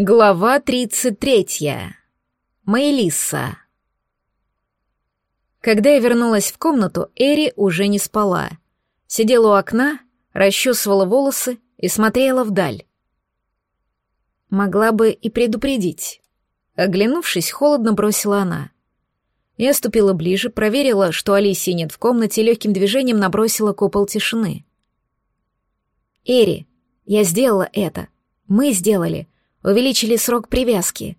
Глава 33. Мэйлиса. Когда я вернулась в комнату, Эри уже не спала. Сидела у окна, расчесывала волосы и смотрела вдаль. Могла бы и предупредить. Оглянувшись, холодно бросила она. Я ступила ближе, проверила, что Алисии нет в комнате, и легким движением набросила купол тишины. «Эри, я сделала это. Мы сделали», увеличили срок привязки.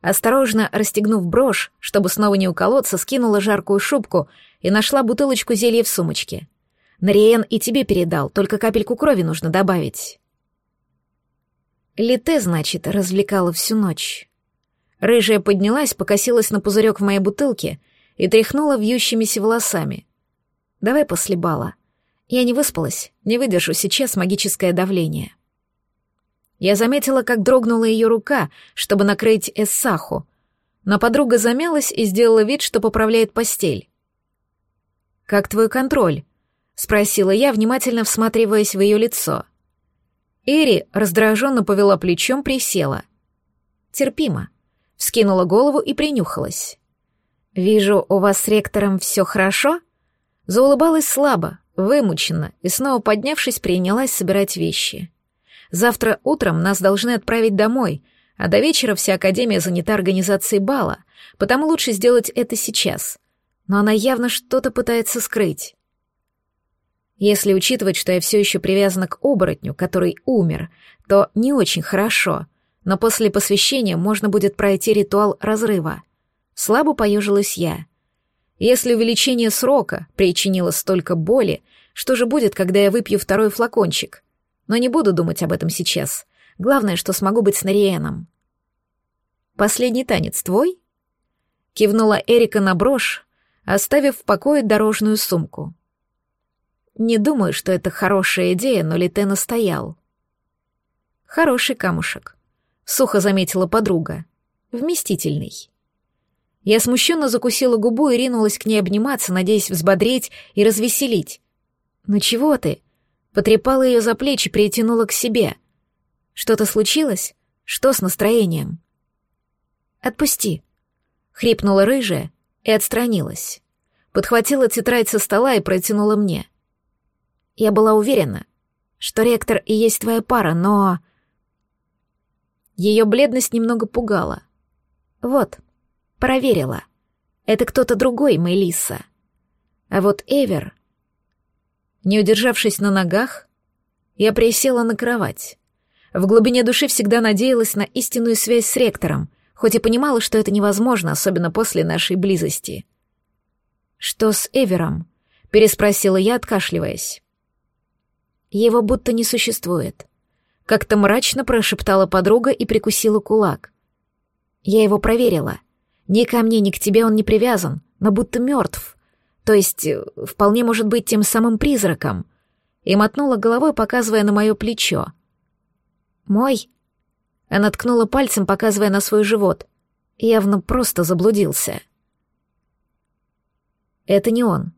Осторожно расстегнув брошь, чтобы снова не уколоться, скинула жаркую шубку и нашла бутылочку зелья в сумочке. Нариен и тебе передал, только капельку крови нужно добавить. Лите, значит, развлекала всю ночь. Рыжая поднялась, покосилась на пузырек в моей бутылке и тряхнула вьющимися волосами. «Давай после бала. Я не выспалась, не выдержу сейчас магическое давление». Я заметила, как дрогнула ее рука, чтобы накрыть Эссаху, но подруга замялась и сделала вид, что поправляет постель. «Как твой контроль?» — спросила я, внимательно всматриваясь в ее лицо. Эри раздраженно повела плечом, присела. «Терпимо», — вскинула голову и принюхалась. «Вижу, у вас с ректором все хорошо?» Заулыбалась слабо, вымученно, и снова поднявшись, принялась собирать вещи. Завтра утром нас должны отправить домой, а до вечера вся Академия занята организацией бала, потому лучше сделать это сейчас. Но она явно что-то пытается скрыть. Если учитывать, что я все еще привязана к оборотню, который умер, то не очень хорошо, но после посвящения можно будет пройти ритуал разрыва. Слабо поежилась я. Если увеличение срока причинило столько боли, что же будет, когда я выпью второй флакончик? Но не буду думать об этом сейчас. Главное, что смогу быть с Нариеном. «Последний танец твой?» Кивнула Эрика на брошь, оставив в покое дорожную сумку. Не думаю, что это хорошая идея, но Лите настоял. Хороший камушек. Сухо заметила подруга. Вместительный. Я смущенно закусила губу и ринулась к ней обниматься, надеясь взбодрить и развеселить. «Ну чего ты?» Потрепала ее за плечи, притянула к себе. Что-то случилось? Что с настроением? Отпусти, хрипнула рыжая и отстранилась. Подхватила тетрадь со стола и протянула мне. Я была уверена, что ректор и есть твоя пара, но... Ее бледность немного пугала. Вот, проверила. Это кто-то другой, Мелисса. А вот Эвер не удержавшись на ногах, я присела на кровать. В глубине души всегда надеялась на истинную связь с ректором, хоть и понимала, что это невозможно, особенно после нашей близости. «Что с Эвером?» — переспросила я, откашливаясь. «Его будто не существует», — как-то мрачно прошептала подруга и прикусила кулак. «Я его проверила. Ни ко мне, ни к тебе он не привязан, но будто мертв. То есть, э, вполне может быть тем самым призраком. И мотнула головой, показывая на мое плечо. «Мой?» Она ткнула пальцем, показывая на свой живот. Явно просто заблудился. «Это не он».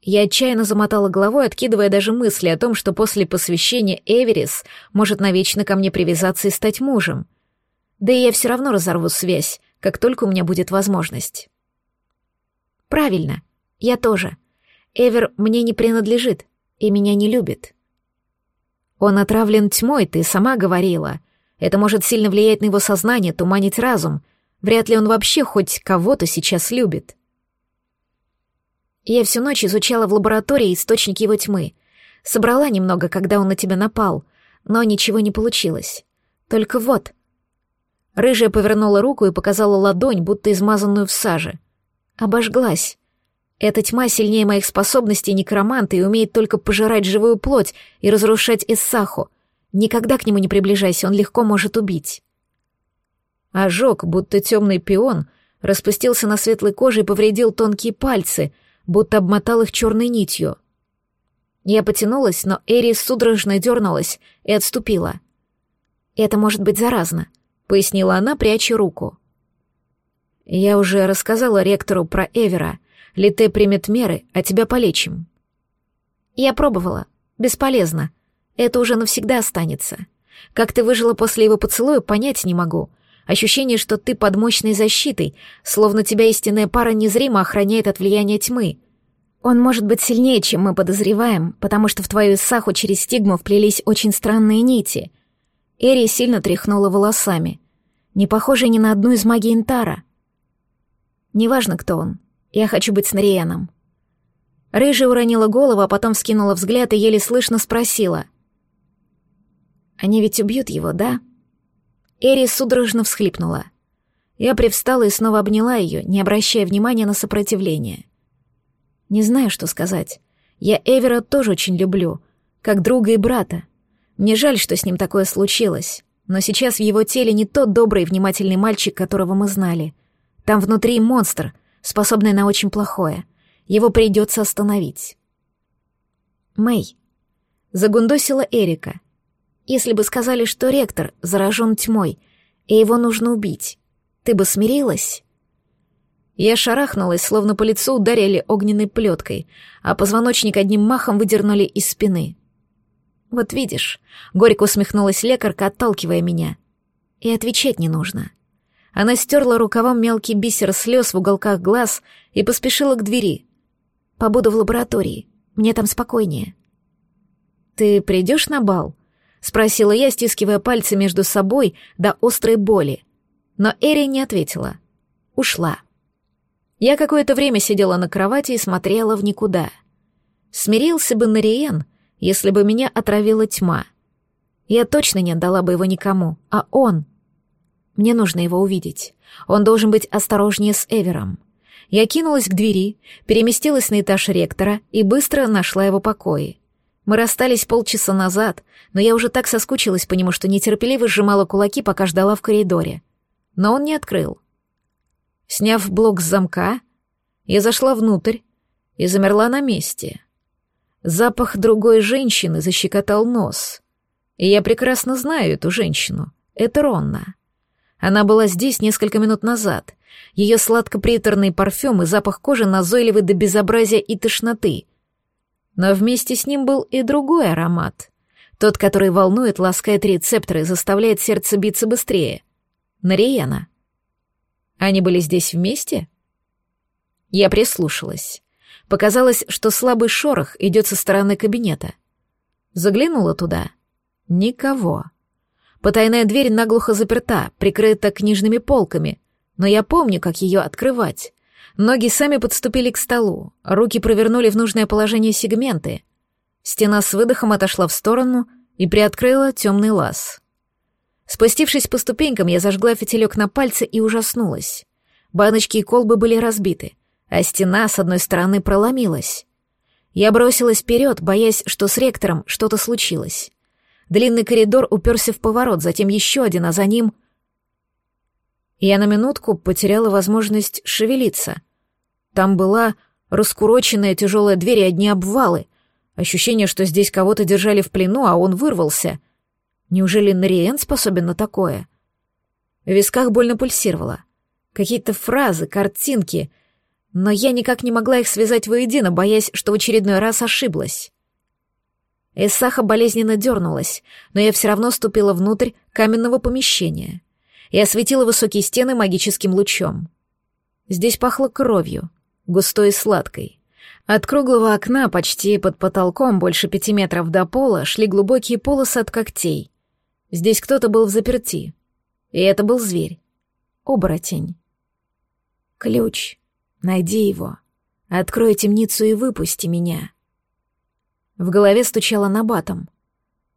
Я отчаянно замотала головой, откидывая даже мысли о том, что после посвящения Эверис может навечно ко мне привязаться и стать мужем. Да и я все равно разорву связь, как только у меня будет возможность. «Правильно», я тоже. Эвер мне не принадлежит и меня не любит. Он отравлен тьмой, ты сама говорила. Это может сильно влиять на его сознание, туманить разум. Вряд ли он вообще хоть кого-то сейчас любит. Я всю ночь изучала в лаборатории источник его тьмы. Собрала немного, когда он на тебя напал, но ничего не получилось. Только вот. Рыжая повернула руку и показала ладонь, будто измазанную в саже. Обожглась. Эта тьма сильнее моих способностей некроманта и умеет только пожирать живую плоть и разрушать Иссаху. Никогда к нему не приближайся, он легко может убить. Ожог, будто темный пион, распустился на светлой коже и повредил тонкие пальцы, будто обмотал их черной нитью. Я потянулась, но Эри судорожно дернулась и отступила. «Это может быть заразно», — пояснила она, пряча руку. Я уже рассказала ректору про Эвера — Лите примет меры, а тебя полечим». «Я пробовала. Бесполезно. Это уже навсегда останется. Как ты выжила после его поцелуя, понять не могу. Ощущение, что ты под мощной защитой, словно тебя истинная пара незримо охраняет от влияния тьмы. Он может быть сильнее, чем мы подозреваем, потому что в твою Исаху через стигму вплелись очень странные нити. Эри сильно тряхнула волосами. Не похожа ни на одну из магий Интара. Неважно, кто он. Я хочу быть с Нариеном. Рыжая уронила голову, а потом вскинула взгляд и еле слышно спросила. «Они ведь убьют его, да?» Эри судорожно всхлипнула. Я привстала и снова обняла ее, не обращая внимания на сопротивление. Не знаю, что сказать. Я Эвера тоже очень люблю, как друга и брата. Мне жаль, что с ним такое случилось, но сейчас в его теле не тот добрый и внимательный мальчик, которого мы знали. Там внутри монстр, способный на очень плохое. Его придется остановить. Мэй. Загундосила Эрика. Если бы сказали, что ректор заражен тьмой, и его нужно убить, ты бы смирилась?» Я шарахнулась, словно по лицу ударили огненной плеткой, а позвоночник одним махом выдернули из спины. «Вот видишь», — горько усмехнулась лекарка, отталкивая меня. «И отвечать не нужно». Она стерла рукавом мелкий бисер слез в уголках глаз и поспешила к двери. «Побуду в лаборатории. Мне там спокойнее». «Ты придешь на бал?» спросила я, стискивая пальцы между собой до острой боли. Но Эри не ответила. Ушла. Я какое-то время сидела на кровати и смотрела в никуда. Смирился бы Нариен, если бы меня отравила тьма. Я точно не отдала бы его никому, а он... Мне нужно его увидеть. Он должен быть осторожнее с Эвером. Я кинулась к двери, переместилась на этаж ректора и быстро нашла его покои. Мы расстались полчаса назад, но я уже так соскучилась по нему, что нетерпеливо сжимала кулаки, пока ждала в коридоре. Но он не открыл. Сняв блок с замка, я зашла внутрь и замерла на месте. Запах другой женщины защекотал нос. И я прекрасно знаю эту женщину. Это Ронна. Она была здесь несколько минут назад. Ее сладко-приторный парфюм и запах кожи назойливы до безобразия и тошноты — но вместе с ним был и другой аромат. Тот, который волнует, ласкает рецепторы, заставляет сердце биться быстрее. Нариена. Они были здесь вместе? Я прислушалась. Показалось, что слабый шорох идет со стороны кабинета. Заглянула туда. Никого. Потайная дверь наглухо заперта, прикрыта книжными полками, но я помню, как ее открывать. Ноги сами подступили к столу, руки провернули в нужное положение сегменты. Стена с выдохом отошла в сторону и приоткрыла темный лаз. Спустившись по ступенькам, я зажгла фитилек на пальце и ужаснулась. Баночки и колбы были разбиты, а стена с одной стороны проломилась. Я бросилась вперед, боясь, что с ректором что-то случилось. Длинный коридор уперся в поворот, затем еще один, а за ним... Я на минутку потеряла возможность шевелиться. Там была раскуроченная тяжелая дверь и одни обвалы. Ощущение, что здесь кого-то держали в плену, а он вырвался. Неужели Нариен способен на такое? В висках больно пульсировало. Какие-то фразы, картинки, но я никак не могла их связать воедино, боясь, что в очередной раз ошиблась. Эссаха болезненно дернулась, но я все равно ступила внутрь каменного помещения и осветила высокие стены магическим лучом. Здесь пахло кровью, густой и сладкой. От круглого окна почти под потолком, больше пяти метров до пола, шли глубокие полосы от когтей. Здесь кто-то был в заперти. И это был зверь. Оборотень. Ключ. Найди его. Открой темницу и выпусти меня. В голове стучало набатом.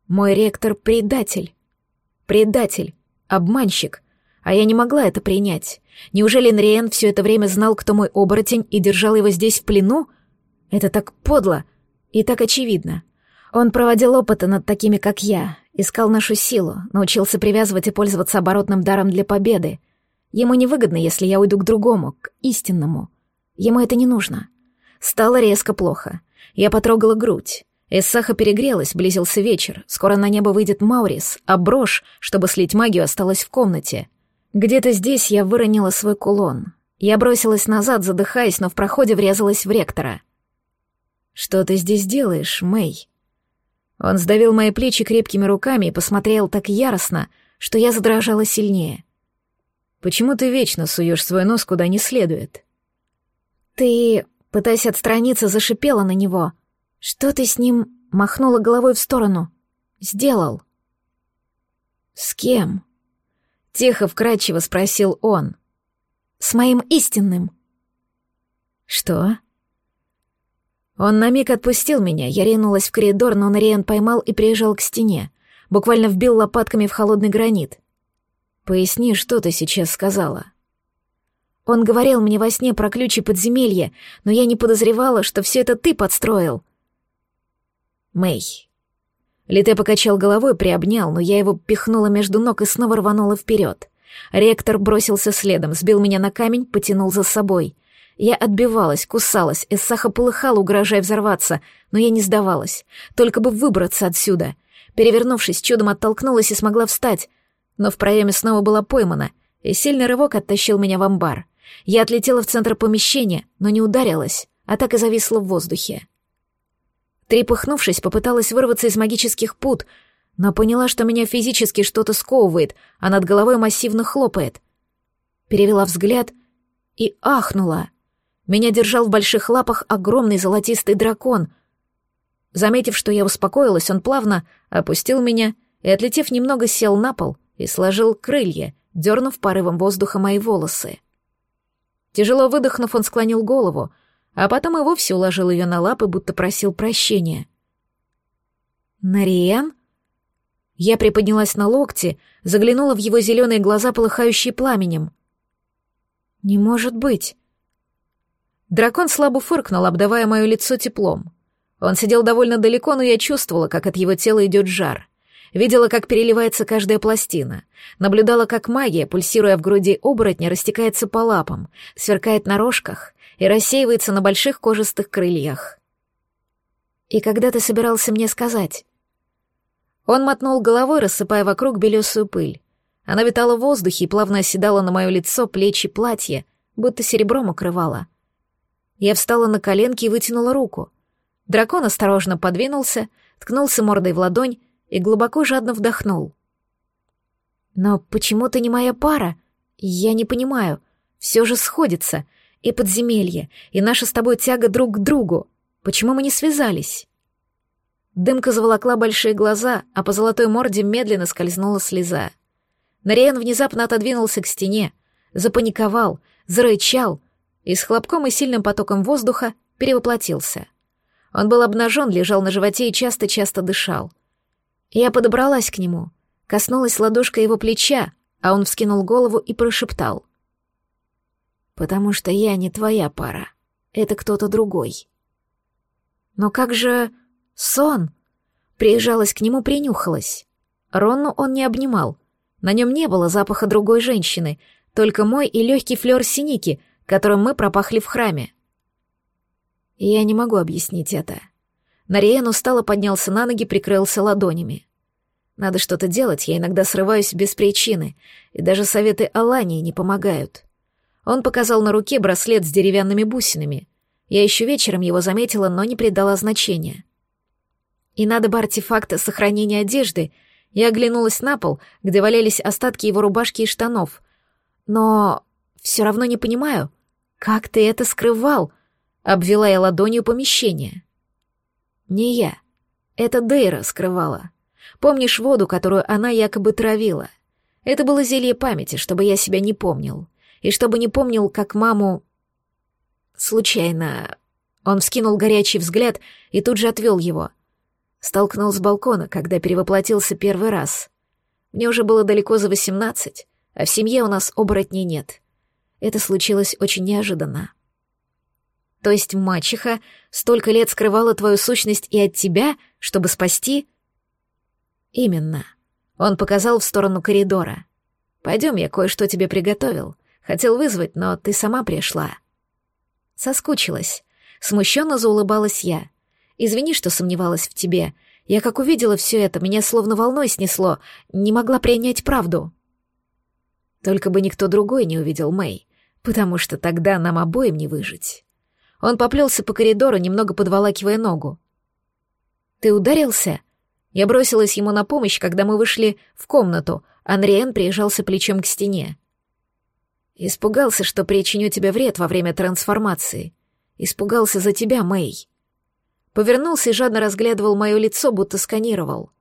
Мой ректор — предатель. Предатель. Обманщик. А я не могла это принять. Неужели Нриен все это время знал, кто мой оборотень, и держал его здесь в плену? Это так подло и так очевидно. Он проводил опыты над такими, как я, искал нашу силу, научился привязывать и пользоваться оборотным даром для победы. Ему невыгодно, если я уйду к другому, к истинному. Ему это не нужно. Стало резко плохо. Я потрогала грудь. Эссаха перегрелась, близился вечер. Скоро на небо выйдет Маурис, а брошь, чтобы слить магию, осталась в комнате — где-то здесь я выронила свой кулон. Я бросилась назад, задыхаясь, но в проходе врезалась в ректора. «Что ты здесь делаешь, Мэй?» Он сдавил мои плечи крепкими руками и посмотрел так яростно, что я задрожала сильнее. «Почему ты вечно суешь свой нос куда не следует?» «Ты, пытаясь отстраниться, зашипела на него. Что ты с ним...» — махнула головой в сторону. «Сделал». «С кем?» — тихо вкрадчиво спросил он. «С моим истинным». «Что?» Он на миг отпустил меня, я ринулась в коридор, но Нариен поймал и прижал к стене, буквально вбил лопатками в холодный гранит. «Поясни, что ты сейчас сказала?» Он говорил мне во сне про ключи подземелья, но я не подозревала, что все это ты подстроил. Мэй. Лите покачал головой, приобнял, но я его пихнула между ног и снова рванула вперед. Ректор бросился следом, сбил меня на камень, потянул за собой. Я отбивалась, кусалась, Эссаха полыхала, угрожая взорваться, но я не сдавалась. Только бы выбраться отсюда. Перевернувшись, чудом оттолкнулась и смогла встать, но в проеме снова была поймана, и сильный рывок оттащил меня в амбар. Я отлетела в центр помещения, но не ударилась, а так и зависла в воздухе. Трепыхнувшись, попыталась вырваться из магических пут, но поняла, что меня физически что-то сковывает, а над головой массивно хлопает. Перевела взгляд и ахнула — меня держал в больших лапах огромный золотистый дракон. Заметив, что я успокоилась, он плавно опустил меня и, отлетев немного, сел на пол и сложил крылья, дернув порывом воздуха мои волосы. Тяжело выдохнув, он склонил голову, а потом и вовсе уложил ее на лапы, будто просил прощения. «Нариен?» Я приподнялась на локте, заглянула в его зеленые глаза, полыхающие пламенем. «Не может быть!» Дракон слабо фыркнул, обдавая мое лицо теплом. Он сидел довольно далеко, но я чувствовала, как от его тела идет жар. Видела, как переливается каждая пластина. Наблюдала, как магия, пульсируя в груди оборотня, растекается по лапам, сверкает на рожках и рассеивается на больших кожистых крыльях. «И когда ты собирался мне сказать?» Он мотнул головой, рассыпая вокруг белесую пыль. Она витала в воздухе и плавно оседала на мое лицо, плечи, платье, будто серебром укрывала — я встала на коленки и вытянула руку. Дракон осторожно подвинулся, ткнулся мордой в ладонь и глубоко жадно вдохнул. «Но почему ты не моя пара? Я не понимаю. Все же сходится. И подземелье, и наша с тобой тяга друг к другу. Почему мы не связались?» Дымка заволокла большие глаза, а по золотой морде медленно скользнула слеза. Нариен внезапно отодвинулся к стене, запаниковал, зарычал, и с хлопком и сильным потоком воздуха перевоплотился. Он был обнажен, лежал на животе и часто-часто дышал. Я подобралась к нему, коснулась ладошкой его плеча, а он вскинул голову и прошептал. «Потому что я не твоя пара, это кто-то другой». «Но как же... сон?» Приезжалась к нему, принюхалась. Ронну он не обнимал. На нем не было запаха другой женщины, только мой и легкий флер синики, которым мы пропахли в храме. Я не могу объяснить это. Нариен устало поднялся на ноги, прикрылся ладонями. Надо что-то делать, я иногда срываюсь без причины, и даже советы Алании не помогают. Он показал на руке браслет с деревянными бусинами. Я еще вечером его заметила, но не придала значения. И надо бы артефакта сохранения одежды. Я оглянулась на пол, где валялись остатки его рубашки и штанов. Но все равно не понимаю, «Как ты это скрывал?» — обвела я ладонью помещение. «Не я. Это Дейра скрывала. Помнишь воду, которую она якобы травила? Это было зелье памяти, чтобы я себя не помнил. И чтобы не помнил, как маму... Случайно... Он вскинул горячий взгляд и тут же отвел его. Столкнул с балкона, когда перевоплотился первый раз. Мне уже было далеко за восемнадцать, а в семье у нас оборотней нет. Это случилось очень неожиданно. То есть мачеха столько лет скрывала твою сущность и от тебя, чтобы спасти? Именно. Он показал в сторону коридора. Пойдем, я кое-что тебе приготовил. Хотел вызвать, но ты сама пришла. Соскучилась. Смущенно заулыбалась я. Извини, что сомневалась в тебе. Я как увидела все это, меня словно волной снесло, не могла принять правду. Только бы никто другой не увидел Мэй потому что тогда нам обоим не выжить. Он поплелся по коридору, немного подволакивая ногу. «Ты ударился?» Я бросилась ему на помощь, когда мы вышли в комнату, а Нриен прижался плечом к стене. Испугался, что причиню тебе вред во время трансформации. Испугался за тебя, Мэй. Повернулся и жадно разглядывал мое лицо, будто сканировал.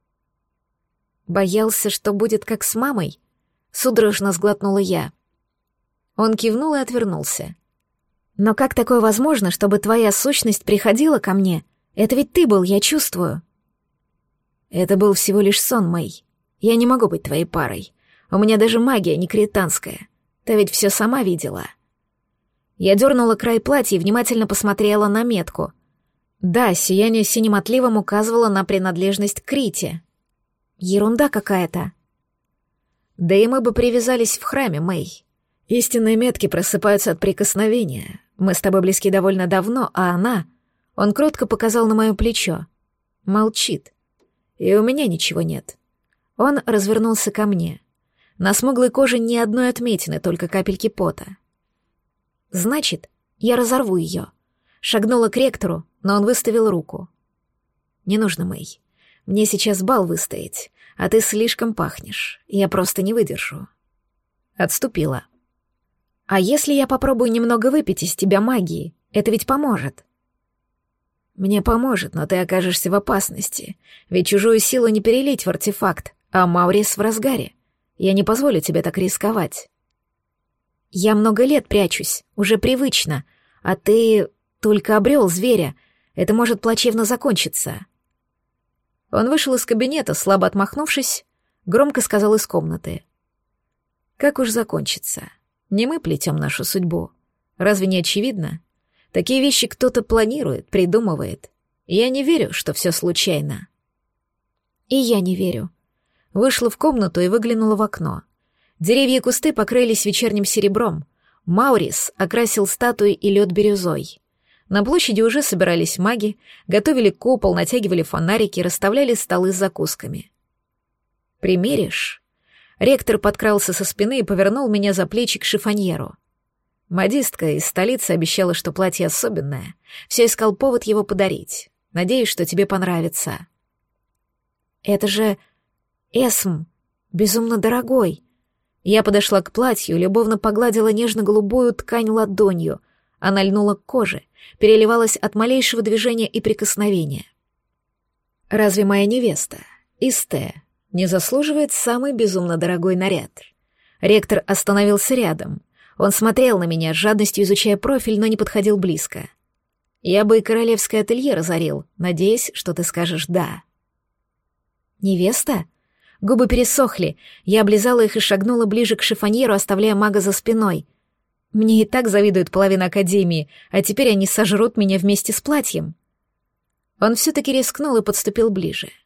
Боялся, что будет как с мамой? Судорожно сглотнула я. Он кивнул и отвернулся. Но как такое возможно, чтобы твоя сущность приходила ко мне? Это ведь ты был, я чувствую. Это был всего лишь сон, Мэй. Я не могу быть твоей парой. У меня даже магия не кританская. Ты ведь все сама видела. Я дернула край платья и внимательно посмотрела на метку. Да, сияние синим отливом указывало на принадлежность к Крите. Ерунда какая-то. Да и мы бы привязались в храме, Мэй. Истинные метки просыпаются от прикосновения. Мы с тобой близки довольно давно, а она... Он кротко показал на мое плечо. Молчит. И у меня ничего нет. Он развернулся ко мне. На смуглой коже ни одной отметины, только капельки пота. Значит, я разорву ее. Шагнула к ректору, но он выставил руку. Не нужно, Мэй. Мне сейчас бал выстоять, а ты слишком пахнешь. Я просто не выдержу. Отступила. А если я попробую немного выпить из тебя магии? Это ведь поможет. Мне поможет, но ты окажешься в опасности. Ведь чужую силу не перелить в артефакт, а Маурис в разгаре. Я не позволю тебе так рисковать. Я много лет прячусь, уже привычно, а ты только обрел зверя. Это может плачевно закончиться. Он вышел из кабинета, слабо отмахнувшись, громко сказал из комнаты. Как уж закончится? Не мы плетем нашу судьбу. Разве не очевидно? Такие вещи кто-то планирует, придумывает. Я не верю, что все случайно. И я не верю. Вышла в комнату и выглянула в окно. Деревья и кусты покрылись вечерним серебром. Маурис окрасил статуи и лед бирюзой. На площади уже собирались маги, готовили купол, натягивали фонарики, расставляли столы с закусками. «Примеришь?» Ректор подкрался со спины и повернул меня за плечи к шифоньеру. Модистка из столицы обещала, что платье особенное. Все искал повод его подарить. Надеюсь, что тебе понравится. Это же эсм, безумно дорогой. Я подошла к платью, любовно погладила нежно-голубую ткань ладонью. Она льнула к коже, переливалась от малейшего движения и прикосновения. Разве моя невеста, Исте, не заслуживает самый безумно дорогой наряд. Ректор остановился рядом. Он смотрел на меня, с жадностью изучая профиль, но не подходил близко. Я бы и королевское ателье разорил, надеясь, что ты скажешь «да». «Невеста?» Губы пересохли, я облизала их и шагнула ближе к шифоньеру, оставляя мага за спиной. Мне и так завидует половина Академии, а теперь они сожрут меня вместе с платьем. Он все-таки рискнул и подступил ближе. —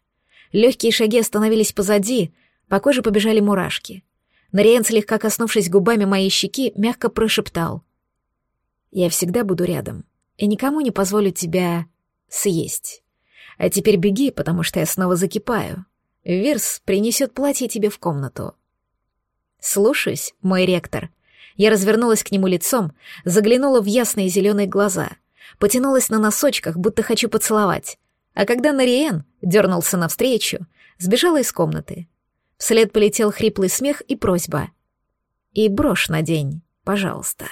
Легкие шаги остановились позади, по коже побежали мурашки. Нариен, слегка коснувшись губами моей щеки, мягко прошептал. «Я всегда буду рядом, и никому не позволю тебя съесть. А теперь беги, потому что я снова закипаю. Вирс принесет платье тебе в комнату». «Слушаюсь, мой ректор». Я развернулась к нему лицом, заглянула в ясные зеленые глаза, потянулась на носочках, будто хочу поцеловать, а когда Нариен дернулся навстречу, сбежала из комнаты. Вслед полетел хриплый смех и просьба. «И брошь на день, пожалуйста».